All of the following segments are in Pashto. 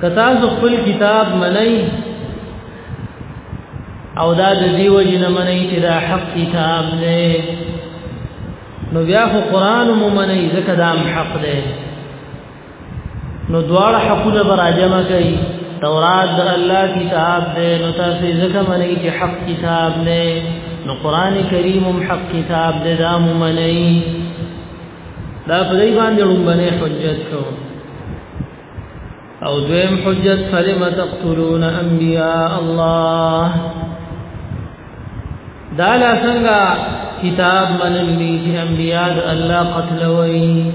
کتا سو خپل کتاب منئ او دا د دې وجه نه منئ چې دا حق کتاب نه نو بیا خو قران مو منئ ځکه دا حق دی نو دواړه حقونه براجم کوي تورات د الله کتاب دی نو تاسو ځکه منئ چې حق کتاب نه نو قران کریم حق کتاب دی دا مو منئ دا په دې باندې لومبنه حجت شو او دویم حجت فلم تقتلون انبیاء الله دا لا څنګه کتاب منلی چې انبیاء د الله قتلوي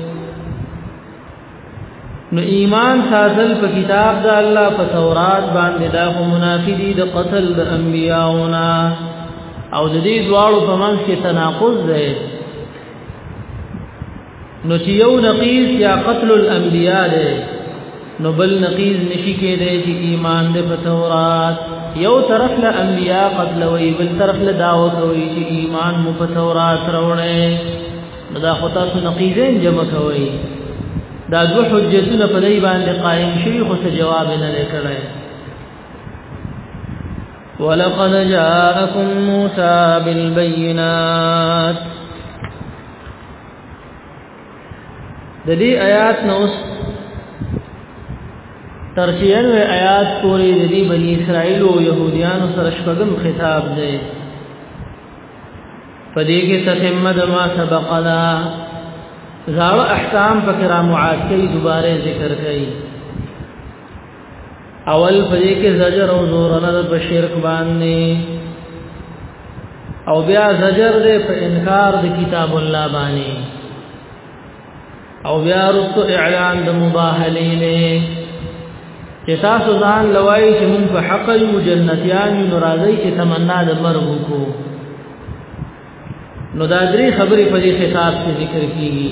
نو ایمان ساتل په کتاب د الله په تورات باندې دا خو منافدي د قتل د انبیاءونا او د دې دواړو په منځ کې تناقض دی نو چې یو نقیز یا قتل الانبیاء دی نو بل نقیز نشی کېدای چې ایمان دې په تورات یو طرف له انبیاء قتل وی بل طرف له دعوت وی چې ایمان مو په تورات راوړې نو دا خو تاسو نقیزین جمع کوي دا دو حجتونه په دې باندې قائم شي خو څه جواب نه لري ولقد جاءكم موسى بالبينات د دې آیات نو اوس تر شیانو آیات پورې د دې بنی اسرائیل او يهوديانو سره شپږم خطاب دی پدې کې تتمه د ما سبق لا زاړه احکام په کرامو عاد کې دوباره ذکر کړي اول پدې کې زجر او زور نه د شرک باندې او بیا زجر دې په انکار د کتاب الله باندې او بیا رسو اعلان د مباهلې نه چې تاسو ځان لوي چې موږ په حق یو جنتیان یو ناراضي چې تمنا د مرګ کو نو دا درې خبرې په دې خطاب کې ذکر کیږي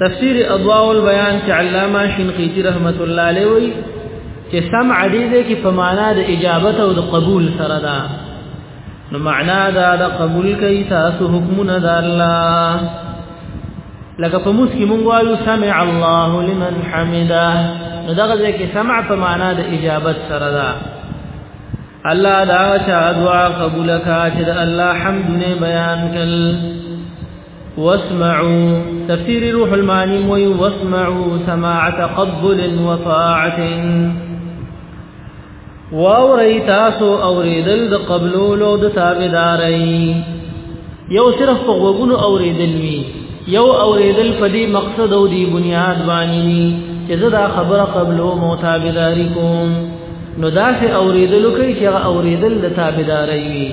تفسیر اضواء البیان چې علامه شنقیطی رحمت الله علیه وی چې سمع دې دې کې په معنا د اجابت او د قبول سره ده نو معنا دا د قبول کوي تاسو حکمونه د الله لکه په موس کې مونږ وایو سمع الله لمن حمده نو دغه ځکه سمع په معنا د اجابت سره ده الله دا چا دعا قبول کا چې د الله حمد نه بیان کړي واسمعوا تفسیر روح المانی موی واسمعوا سماع تقبل وطاعت واوری تاسو اوریدل د قبلولو د تابعداري یو صرف په وګونو اوریدل وی یو اوریدل په دې مقصد او دی بنیاد باندې چې زه دا خبره قبلو متابعداري کوم نو دا سه اوریدل کوي چې اوریدل د تابعداري وي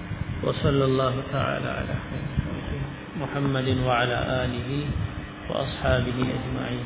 وصلى الله تعالى على محمد وعلى آله وأصحابه أجمعين